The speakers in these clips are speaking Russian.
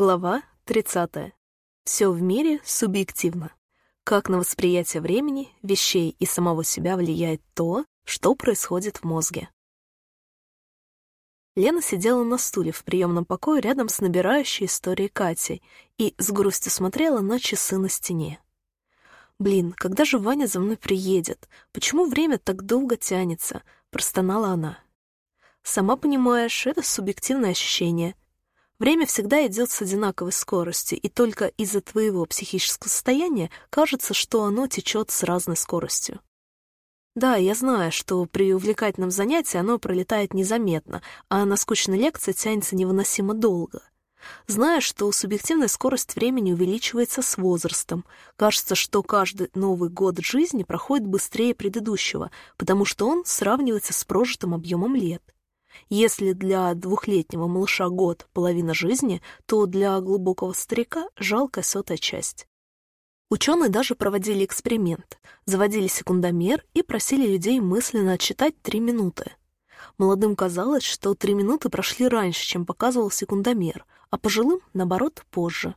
Глава 30. Все в мире субъективно. Как на восприятие времени, вещей и самого себя влияет то, что происходит в мозге. Лена сидела на стуле в приемном покое рядом с набирающей историей Катей и с грустью смотрела на часы на стене. «Блин, когда же Ваня за мной приедет? Почему время так долго тянется?» — простонала она. «Сама понимаешь, это субъективное ощущение. Время всегда идет с одинаковой скоростью, и только из-за твоего психического состояния кажется, что оно течет с разной скоростью. Да, я знаю, что при увлекательном занятии оно пролетает незаметно, а на скучной лекции тянется невыносимо долго. Зная, что субъективная скорость времени увеличивается с возрастом, кажется, что каждый новый год жизни проходит быстрее предыдущего, потому что он сравнивается с прожитым объемом лет. Если для двухлетнего малыша год — половина жизни, то для глубокого старика — жалкая сотая часть. Ученые даже проводили эксперимент, заводили секундомер и просили людей мысленно отсчитать три минуты. Молодым казалось, что три минуты прошли раньше, чем показывал секундомер, а пожилым, наоборот, позже.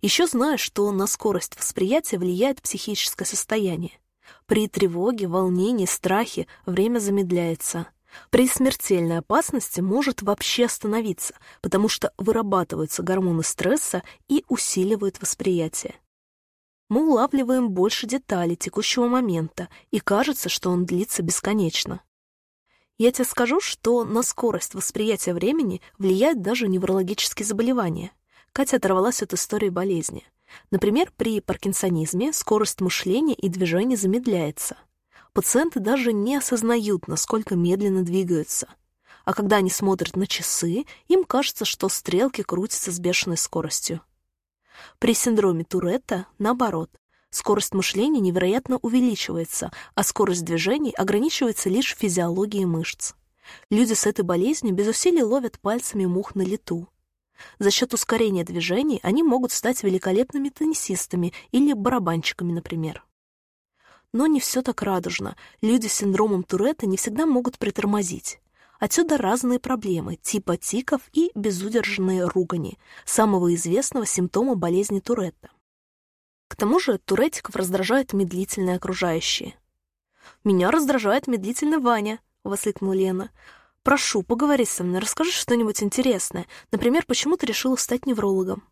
Еще знаю, что на скорость восприятия влияет психическое состояние. При тревоге, волнении, страхе время замедляется. При смертельной опасности может вообще остановиться, потому что вырабатываются гормоны стресса и усиливают восприятие. Мы улавливаем больше деталей текущего момента, и кажется, что он длится бесконечно. Я тебе скажу, что на скорость восприятия времени влияют даже неврологические заболевания. Катя оторвалась от истории болезни. Например, при паркинсонизме скорость мышления и движения замедляется. Пациенты даже не осознают, насколько медленно двигаются. А когда они смотрят на часы, им кажется, что стрелки крутятся с бешеной скоростью. При синдроме Туретта, наоборот, скорость мышления невероятно увеличивается, а скорость движений ограничивается лишь физиологией мышц. Люди с этой болезнью без усилий ловят пальцами мух на лету. За счет ускорения движений они могут стать великолепными теннисистами или барабанщиками, например. Но не все так радужно. Люди с синдромом Туретта не всегда могут притормозить. Отсюда разные проблемы, типа тиков и безудержные ругани, самого известного симптома болезни Туретта. К тому же туретиков раздражают медлительные окружающие. «Меня раздражает медлительный Ваня», — воскликнула Лена. «Прошу, поговори со мной, расскажи что-нибудь интересное. Например, почему ты решила стать неврологом?»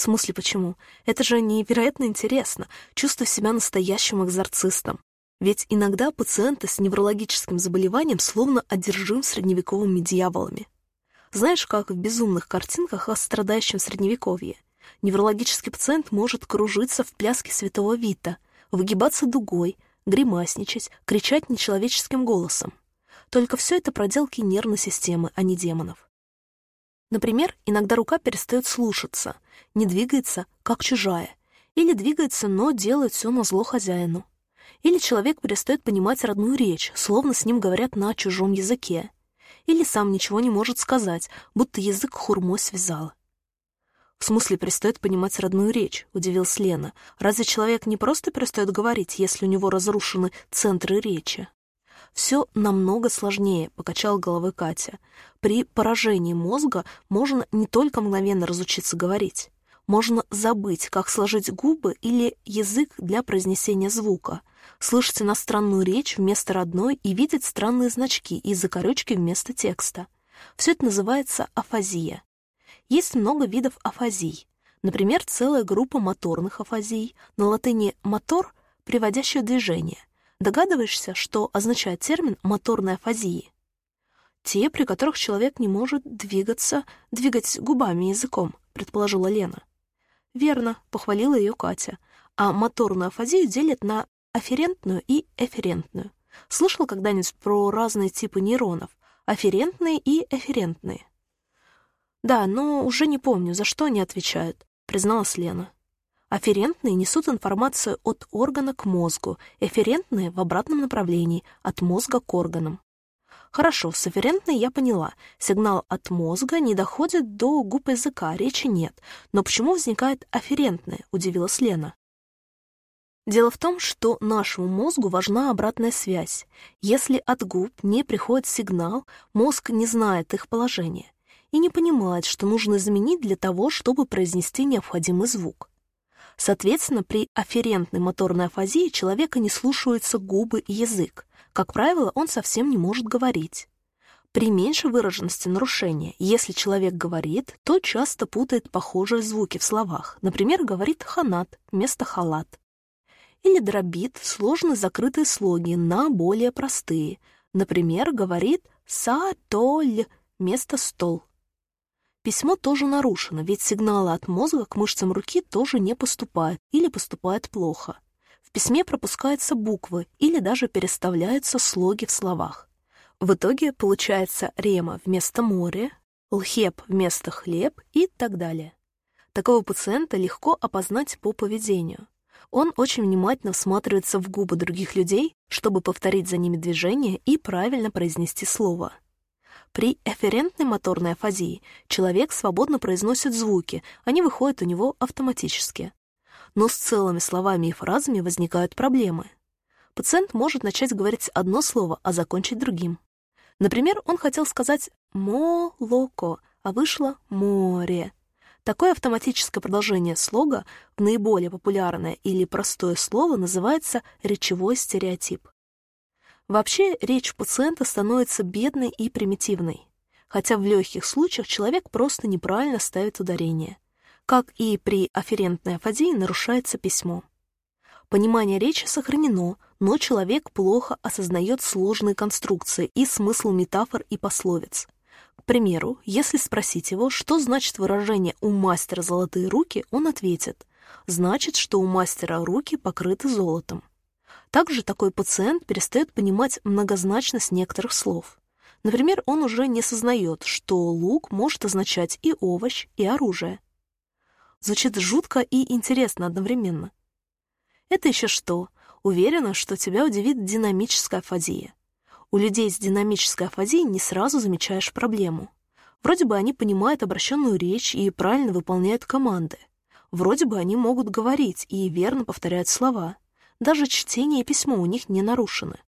«В смысле почему? Это же невероятно интересно. Чувствую себя настоящим экзорцистом. Ведь иногда пациенты с неврологическим заболеванием словно одержим средневековыми дьяволами. Знаешь, как в безумных картинках о страдающем средневековье? Неврологический пациент может кружиться в пляске святого Вита, выгибаться дугой, гримасничать, кричать нечеловеческим голосом. Только все это проделки нервной системы, а не демонов. Например, иногда рука перестает слушаться, не двигается, как чужая, или двигается, но делает все на зло хозяину. Или человек перестает понимать родную речь, словно с ним говорят на чужом языке. Или сам ничего не может сказать, будто язык хурмой связал. «В смысле перестает понимать родную речь?» — удивилась Лена. «Разве человек не просто перестает говорить, если у него разрушены центры речи?» «Все намного сложнее», — покачала головой Катя. «При поражении мозга можно не только мгновенно разучиться говорить. Можно забыть, как сложить губы или язык для произнесения звука, слышать иностранную речь вместо родной и видеть странные значки и закорючки вместо текста. Все это называется афазия. Есть много видов афазий. Например, целая группа моторных афазий, на латыни «мотор» — приводящее движение. Догадываешься, что означает термин «моторной афазии»? Те, при которых человек не может двигаться, двигать губами и языком, предположила Лена. Верно, похвалила ее Катя. А моторную афазию делят на афферентную и эфферентную. Слышал когда-нибудь про разные типы нейронов? Афферентные и эфферентные. Да, но уже не помню, за что они отвечают, призналась Лена. Афферентные несут информацию от органа к мозгу, эфферентные — в обратном направлении, от мозга к органам. Хорошо, с афферентной я поняла. Сигнал от мозга не доходит до губ языка, речи нет. Но почему возникает афферентная, удивилась Лена. Дело в том, что нашему мозгу важна обратная связь. Если от губ не приходит сигнал, мозг не знает их положения. и не понимает, что нужно изменить для того, чтобы произнести необходимый звук. Соответственно, при афферентной моторной афазии человека не слушаются губы и язык. Как правило, он совсем не может говорить. При меньшей выраженности нарушения, если человек говорит, то часто путает похожие звуки в словах. Например, говорит «ханат» вместо «халат». Или дробит сложно закрытые слоги на более простые. Например, говорит «са-толь» вместо «стол». Письмо тоже нарушено, ведь сигналы от мозга к мышцам руки тоже не поступают или поступают плохо. В письме пропускаются буквы или даже переставляются слоги в словах. В итоге получается рема вместо море, лхеп вместо хлеб и так далее. Такого пациента легко опознать по поведению. Он очень внимательно всматривается в губы других людей, чтобы повторить за ними движение и правильно произнести слово. При эферентной моторной афазии человек свободно произносит звуки, они выходят у него автоматически. Но с целыми словами и фразами возникают проблемы. Пациент может начать говорить одно слово, а закончить другим. Например, он хотел сказать «молоко», а вышло «море». Такое автоматическое продолжение слога в наиболее популярное или простое слово называется речевой стереотип. Вообще, речь пациента становится бедной и примитивной, хотя в легких случаях человек просто неправильно ставит ударение. Как и при афферентной афазии нарушается письмо. Понимание речи сохранено, но человек плохо осознает сложные конструкции и смысл метафор и пословиц. К примеру, если спросить его, что значит выражение «у мастера золотые руки», он ответит «значит, что у мастера руки покрыты золотом». Также такой пациент перестает понимать многозначность некоторых слов. Например, он уже не сознает, что лук может означать и овощ, и оружие. Звучит жутко и интересно одновременно. Это еще что? Уверена, что тебя удивит динамическая афазия. У людей с динамической афазией не сразу замечаешь проблему. Вроде бы они понимают обращенную речь и правильно выполняют команды. Вроде бы они могут говорить и верно повторяют слова. Даже чтение и письмо у них не нарушены.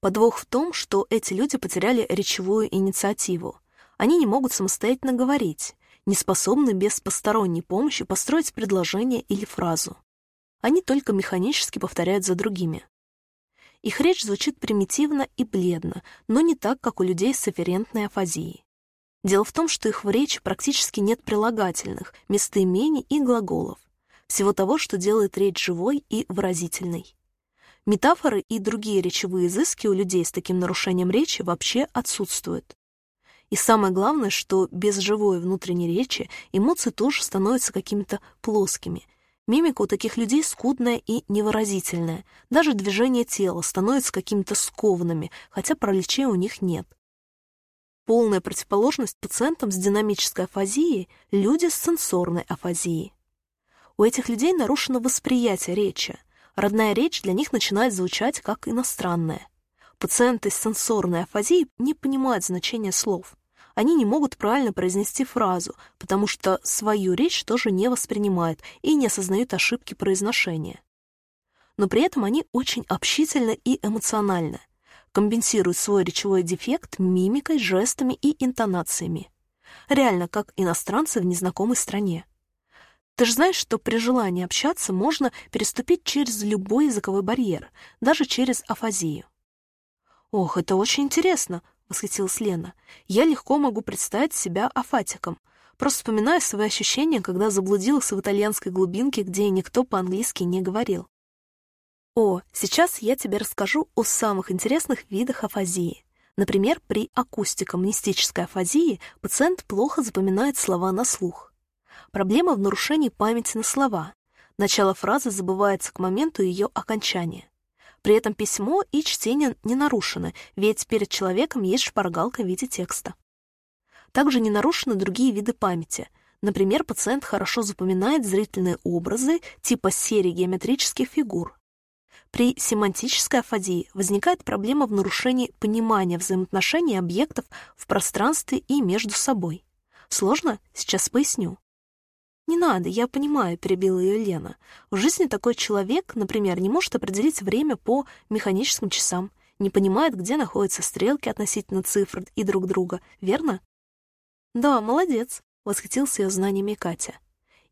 Подвох в том, что эти люди потеряли речевую инициативу. Они не могут самостоятельно говорить, не способны без посторонней помощи построить предложение или фразу. Они только механически повторяют за другими. Их речь звучит примитивно и бледно, но не так, как у людей с афферентной афазией. Дело в том, что их в речи практически нет прилагательных, местоимений и глаголов. Всего того, что делает речь живой и выразительной. Метафоры и другие речевые изыски у людей с таким нарушением речи вообще отсутствуют. И самое главное, что без живой внутренней речи эмоции тоже становятся какими-то плоскими, Мимика у таких людей скудная и невыразительная. Даже движения тела становятся какими-то скованными, хотя параличей у них нет. Полная противоположность пациентам с динамической афазией – люди с сенсорной афазией. У этих людей нарушено восприятие речи. Родная речь для них начинает звучать как иностранная. Пациенты с сенсорной афазией не понимают значения слов они не могут правильно произнести фразу, потому что свою речь тоже не воспринимают и не осознают ошибки произношения. Но при этом они очень общительны и эмоциональны, компенсируют свой речевой дефект мимикой, жестами и интонациями. Реально, как иностранцы в незнакомой стране. Ты же знаешь, что при желании общаться можно переступить через любой языковой барьер, даже через афазию. Ох, это очень интересно, — восхитилась Лена. «Я легко могу представить себя афатиком. Просто вспоминаю свои ощущения, когда заблудилась в итальянской глубинке, где никто по-английски не говорил. О, сейчас я тебе расскажу о самых интересных видах афазии. Например, при акустико-мнестической афазии пациент плохо запоминает слова на слух. Проблема в нарушении памяти на слова. Начало фразы забывается к моменту ее окончания. При этом письмо и чтение не нарушены, ведь перед человеком есть шпаргалка в виде текста. Также не нарушены другие виды памяти. Например, пациент хорошо запоминает зрительные образы типа серии геометрических фигур. При семантической афазии возникает проблема в нарушении понимания взаимоотношений объектов в пространстве и между собой. Сложно? Сейчас поясню. «Не надо, я понимаю», — перебила ее Лена. «В жизни такой человек, например, не может определить время по механическим часам, не понимает, где находятся стрелки относительно цифр и друг друга, верно?» Да, молодец, восхитился ее знаниями Катя.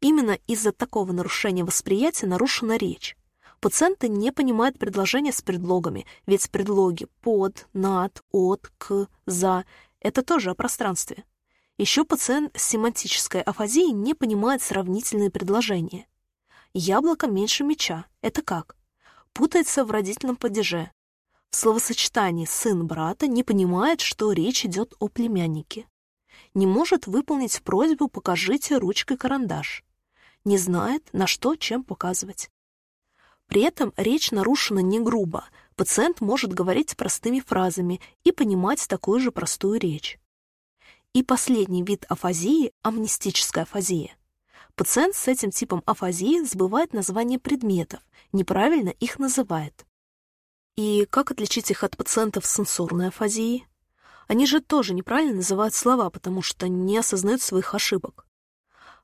Именно из-за такого нарушения восприятия нарушена речь. Пациенты не понимают предложения с предлогами, ведь предлоги «под», «над», «от», «к», «за» — это тоже о пространстве. Еще пациент с семантической афазией не понимает сравнительные предложения. Яблоко меньше меча — это как? Путается в родительном падеже. В словосочетании «сын брата» не понимает, что речь идет о племяннике. Не может выполнить просьбу «покажите ручкой карандаш». Не знает, на что чем показывать. При этом речь нарушена не грубо, пациент может говорить простыми фразами и понимать такую же простую речь. И последний вид афазии — амнистическая афазия. Пациент с этим типом афазии забывает название предметов, неправильно их называет. И как отличить их от пациентов с сенсорной афазией? Они же тоже неправильно называют слова, потому что не осознают своих ошибок.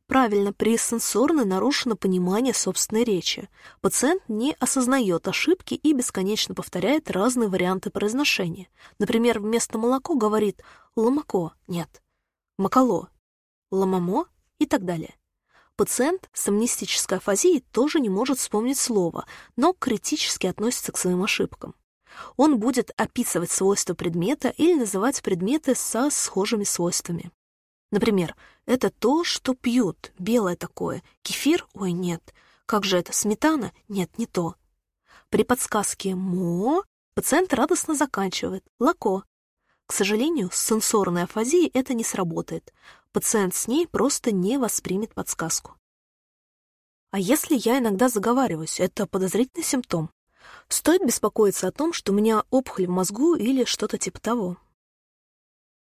Правильно, при сенсорной нарушено понимание собственной речи. Пациент не осознает ошибки и бесконечно повторяет разные варианты произношения. Например, вместо «молоко» говорит «ломако» — нет, «макало», «ломамо» и так далее. Пациент с амнистической афазией тоже не может вспомнить слово, но критически относится к своим ошибкам. Он будет описывать свойства предмета или называть предметы со схожими свойствами. Например, это то, что пьют, белое такое. Кефир? Ой, нет. Как же это, сметана? Нет, не то. При подсказке «мо» пациент радостно заканчивает «лако». К сожалению, с сенсорной афазией это не сработает. Пациент с ней просто не воспримет подсказку. А если я иногда заговариваюсь, это подозрительный симптом? Стоит беспокоиться о том, что у меня опухоль в мозгу или что-то типа того.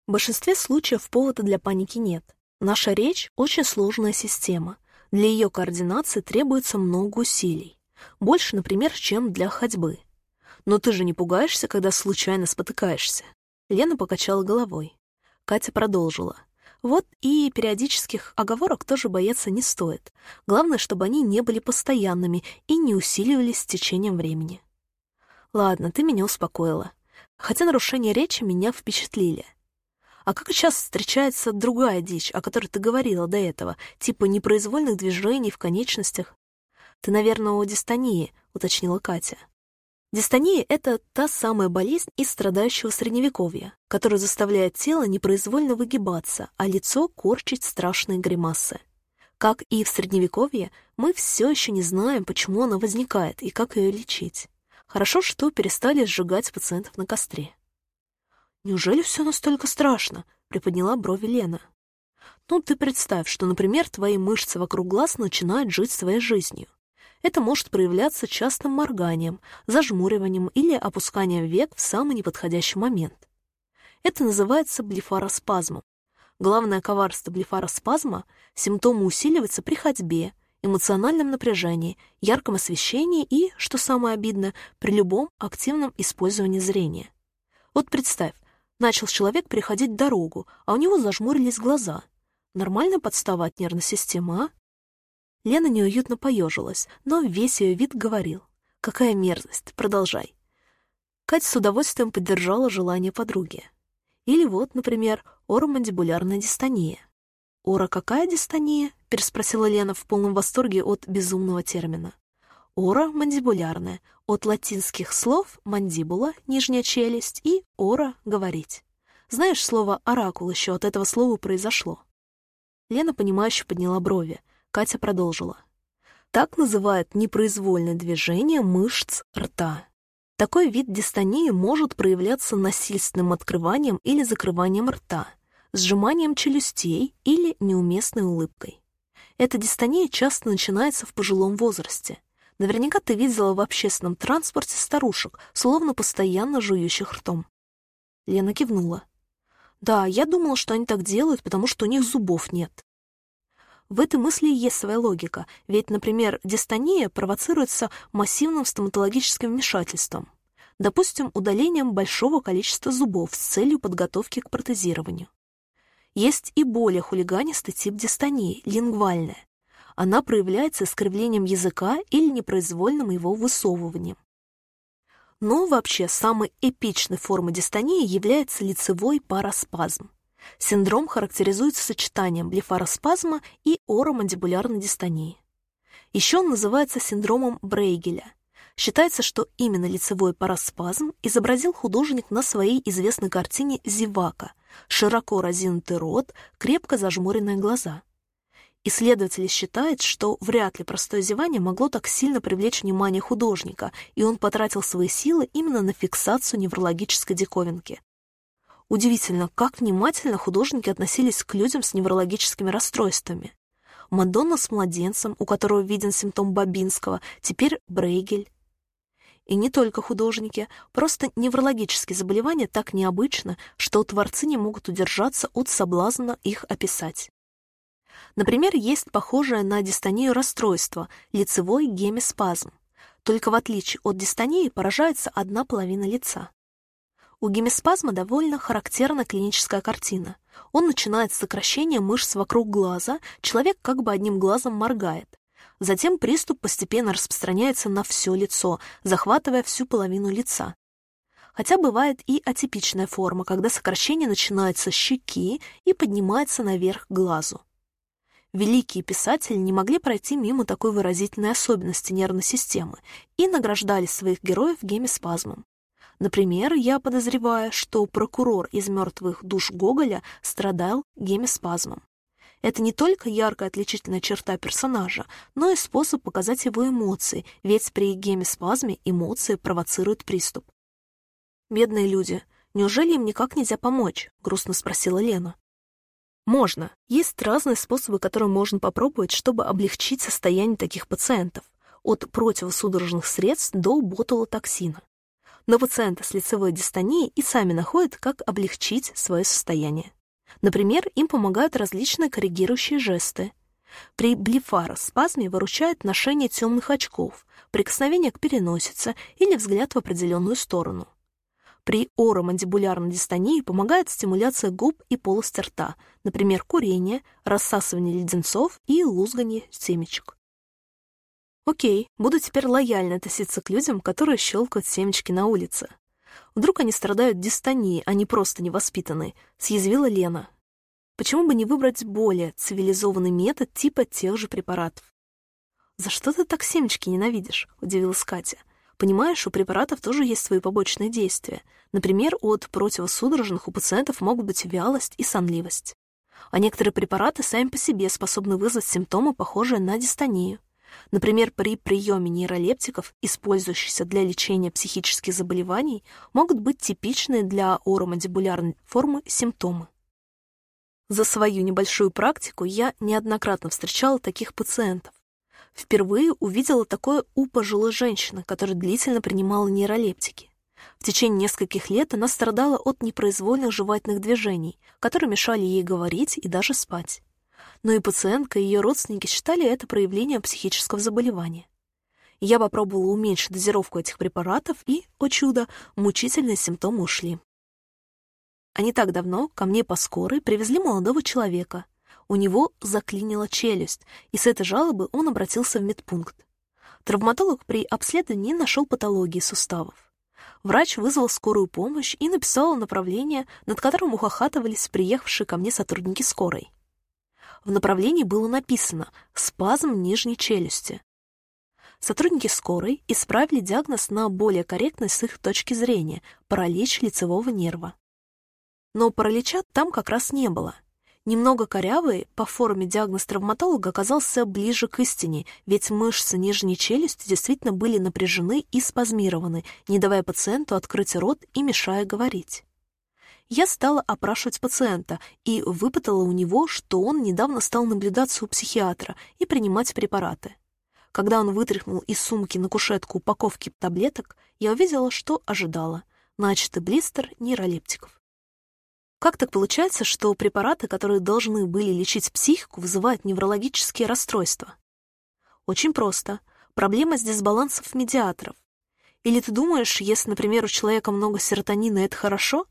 В большинстве случаев повода для паники нет. Наша речь — очень сложная система. Для ее координации требуется много усилий. Больше, например, чем для ходьбы. Но ты же не пугаешься, когда случайно спотыкаешься? Лена покачала головой. Катя продолжила. Вот и периодических оговорок тоже бояться не стоит. Главное, чтобы они не были постоянными и не усиливались с течением времени. Ладно, ты меня успокоила. Хотя нарушения речи меня впечатлили. А как сейчас встречается другая дичь, о которой ты говорила до этого, типа непроизвольных движений в конечностях? Ты, наверное, у дистонии, уточнила Катя. Дистония — это та самая болезнь из страдающего средневековья, которая заставляет тело непроизвольно выгибаться, а лицо корчить страшные гримасы. Как и в средневековье, мы все еще не знаем, почему она возникает и как ее лечить. Хорошо, что перестали сжигать пациентов на костре. «Неужели все настолько страшно?» — приподняла брови Лена. «Ну, ты представь, что, например, твои мышцы вокруг глаз начинают жить своей жизнью. Это может проявляться частым морганием, зажмуриванием или опусканием век в самый неподходящий момент. Это называется блефароспазмом. Главное коварство блефароспазма — симптомы усиливаются при ходьбе, эмоциональном напряжении, ярком освещении и, что самое обидное, при любом активном использовании зрения. Вот представь, Начал человек переходить дорогу, а у него зажмурились глаза. Нормальная подстава от нервной системы, а? Лена неуютно поежилась, но весь ее вид говорил. «Какая мерзость! Продолжай!» Катя с удовольствием поддержала желание подруги. Или вот, например, оромандибулярная дистония. «Ора какая дистония?» — переспросила Лена в полном восторге от безумного термина. Ора мандибулярная, от латинских слов мандибула, нижняя челюсть, и ора — говорить. Знаешь, слово «оракул» еще от этого слова произошло. Лена, понимающе подняла брови. Катя продолжила. Так называют непроизвольное движение мышц рта. Такой вид дистонии может проявляться насильственным открыванием или закрыванием рта, сжиманием челюстей или неуместной улыбкой. Эта дистония часто начинается в пожилом возрасте — Наверняка ты видела в общественном транспорте старушек, словно постоянно жующих ртом. Лена кивнула. Да, я думала, что они так делают, потому что у них зубов нет. В этой мысли есть своя логика, ведь, например, дистония провоцируется массивным стоматологическим вмешательством, допустим, удалением большого количества зубов с целью подготовки к протезированию. Есть и более хулиганистый тип дистонии — лингвальная, она проявляется искривлением языка или непроизвольным его высовыванием. Но вообще самой эпичной формой дистонии является лицевой параспазм. Синдром характеризуется сочетанием блефароспазма и оромандибулярной дистонии. Еще он называется синдромом Брейгеля. Считается, что именно лицевой параспазм изобразил художник на своей известной картине «Зевака» — широко разинутый рот, крепко зажмуренные глаза. Исследователи считают, что вряд ли простое зевание могло так сильно привлечь внимание художника, и он потратил свои силы именно на фиксацию неврологической диковинки. Удивительно, как внимательно художники относились к людям с неврологическими расстройствами. Мадонна с младенцем, у которого виден симптом Бабинского, теперь Брейгель. И не только художники, просто неврологические заболевания так необычны, что творцы не могут удержаться от соблазна их описать. Например, есть похожее на дистонию расстройство – лицевой гемиспазм. Только в отличие от дистонии поражается одна половина лица. У гемиспазма довольно характерна клиническая картина. Он начинает с сокращения мышц вокруг глаза, человек как бы одним глазом моргает. Затем приступ постепенно распространяется на все лицо, захватывая всю половину лица. Хотя бывает и атипичная форма, когда сокращение начинается с щеки и поднимается наверх к глазу. Великие писатели не могли пройти мимо такой выразительной особенности нервной системы и награждали своих героев гемиспазмом. Например, я подозреваю, что прокурор из «Мертвых душ» Гоголя страдал гемиспазмом. Это не только яркая отличительная черта персонажа, но и способ показать его эмоции, ведь при гемиспазме эмоции провоцируют приступ. «Бедные люди, неужели им никак нельзя помочь?» — грустно спросила Лена. Можно. Есть разные способы, которые можно попробовать, чтобы облегчить состояние таких пациентов. От противосудорожных средств до ботулотоксина но пациенты с лицевой дистонией и сами находят, как облегчить свое состояние. Например, им помогают различные коррегирующие жесты. При блефароспазме выручает ношение темных очков, прикосновение к переносице или взгляд в определенную сторону. При оромандибулярной дистонии помогает стимуляция губ и полости рта, например, курение, рассасывание леденцов и лузгание семечек. Окей, буду теперь лояльно относиться к людям, которые щелкают семечки на улице. Вдруг они страдают дистонией, а не просто невоспитаны, съязвила Лена. Почему бы не выбрать более цивилизованный метод типа тех же препаратов? «За что ты так семечки ненавидишь?» — удивилась Катя. «Понимаешь, у препаратов тоже есть свои побочные действия. Например, от противосудорожных у пациентов могут быть вялость и сонливость. А некоторые препараты сами по себе способны вызвать симптомы, похожие на дистонию. Например, при приеме нейролептиков, использующихся для лечения психических заболеваний, могут быть типичные для оромандибулярной формы симптомы. За свою небольшую практику я неоднократно встречала таких пациентов. Впервые увидела такое у пожилой женщины, которая длительно принимала нейролептики. В течение нескольких лет она страдала от непроизвольных жевательных движений, которые мешали ей говорить и даже спать но и пациентка и ее родственники считали это проявлением психического заболевания. Я попробовала уменьшить дозировку этих препаратов, и, о чудо, мучительные симптомы ушли. А не так давно ко мне по скорой привезли молодого человека. У него заклинила челюсть, и с этой жалобы он обратился в медпункт. Травматолог при обследовании нашел патологии суставов. Врач вызвал скорую помощь и написал направление, над которым ухахатывались приехавшие ко мне сотрудники скорой. В направлении было написано «спазм нижней челюсти». Сотрудники скорой исправили диагноз на более корректный с их точки зрения – паралич лицевого нерва. Но паралича там как раз не было. Немного корявый, по форме диагноз травматолога оказался ближе к истине, ведь мышцы нижней челюсти действительно были напряжены и спазмированы, не давая пациенту открыть рот и мешая говорить. Я стала опрашивать пациента и выпытала у него, что он недавно стал наблюдаться у психиатра и принимать препараты. Когда он вытряхнул из сумки на кушетку упаковки таблеток, я увидела, что ожидала — начатый блистер нейролептиков. Как так получается, что препараты, которые должны были лечить психику, вызывают неврологические расстройства? Очень просто. Проблема с дисбалансом медиаторов. Или ты думаешь, если, например, у человека много серотонина, это хорошо?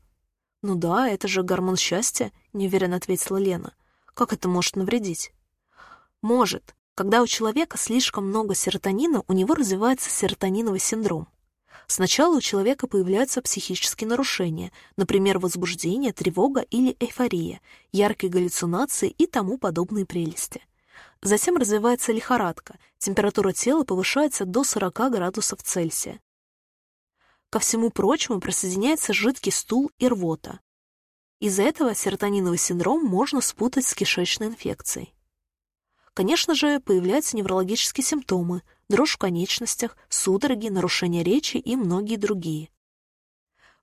«Ну да, это же гормон счастья», — неуверенно ответила Лена. «Как это может навредить?» «Может. Когда у человека слишком много серотонина, у него развивается серотониновый синдром. Сначала у человека появляются психические нарушения, например, возбуждение, тревога или эйфория, яркие галлюцинации и тому подобные прелести. Затем развивается лихорадка, температура тела повышается до 40 градусов Цельсия. Ко всему прочему присоединяется жидкий стул и рвота. Из-за этого серотониновый синдром можно спутать с кишечной инфекцией. Конечно же, появляются неврологические симптомы, дрожь в конечностях, судороги, нарушение речи и многие другие.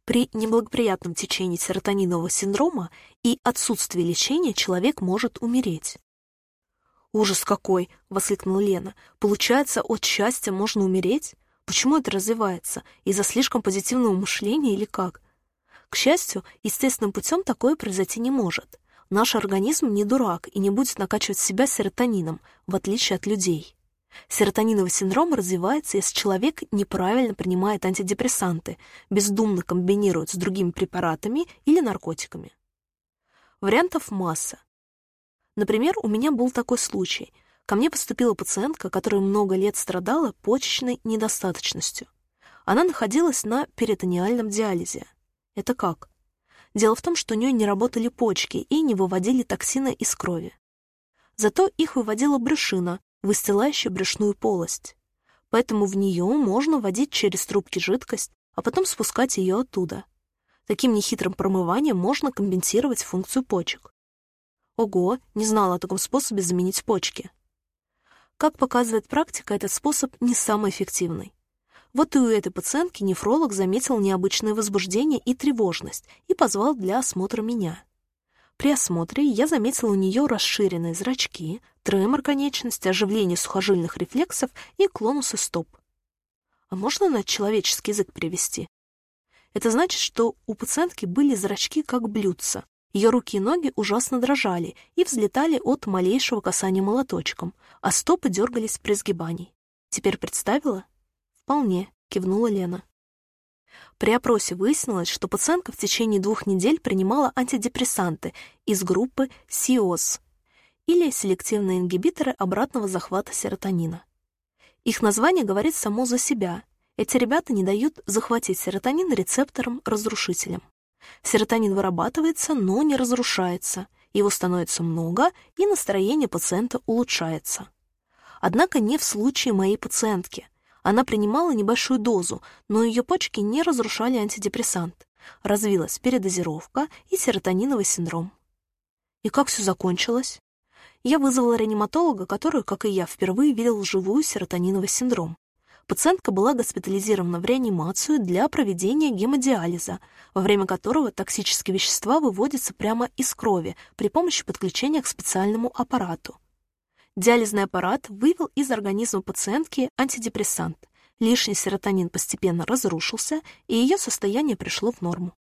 При неблагоприятном течении серотонинового синдрома и отсутствии лечения человек может умереть. «Ужас какой!» — воскликнула Лена. «Получается, от счастья можно умереть? Почему это развивается? Из-за слишком позитивного мышления или как?» К счастью, естественным путем такое произойти не может. Наш организм не дурак и не будет накачивать себя серотонином, в отличие от людей. Серотониновый синдром развивается, если человек неправильно принимает антидепрессанты, бездумно комбинирует с другими препаратами или наркотиками. Вариантов масса. Например, у меня был такой случай. Ко мне поступила пациентка, которая много лет страдала почечной недостаточностью. Она находилась на перитониальном диализе. Это как? Дело в том, что у нее не работали почки и не выводили токсины из крови. Зато их выводила брюшина, выстилающая брюшную полость. Поэтому в нее можно вводить через трубки жидкость, а потом спускать ее оттуда. Таким нехитрым промыванием можно компенсировать функцию почек. Ого, не знала о таком способе заменить почки. Как показывает практика, этот способ не самый эффективный. Вот и у этой пациентки нефролог заметил необычное возбуждение и тревожность и позвал для осмотра меня. При осмотре я заметила у нее расширенные зрачки, тремор конечности, оживление сухожильных рефлексов и клонусы стоп. А можно на человеческий язык привести? Это значит, что у пациентки были зрачки как блюдца. Ее руки и ноги ужасно дрожали и взлетали от малейшего касания молоточком, а стопы дергались при сгибании. Теперь представила? «Вполне», — кивнула Лена. При опросе выяснилось, что пациентка в течение двух недель принимала антидепрессанты из группы СИОС или селективные ингибиторы обратного захвата серотонина. Их название говорит само за себя. Эти ребята не дают захватить серотонин рецептором-разрушителем. Серотонин вырабатывается, но не разрушается. Его становится много, и настроение пациента улучшается. Однако не в случае моей пациентки — она принимала небольшую дозу, но ее почки не разрушали антидепрессант. Развилась передозировка и серотониновый синдром. И как все закончилось? Я вызвала реаниматолога, который, как и я, впервые видел живую серотониновый синдром. Пациентка была госпитализирована в реанимацию для проведения гемодиализа, во время которого токсические вещества выводятся прямо из крови при помощи подключения к специальному аппарату. Диализный аппарат вывел из организма пациентки антидепрессант. Лишний серотонин постепенно разрушился, и ее состояние пришло в норму.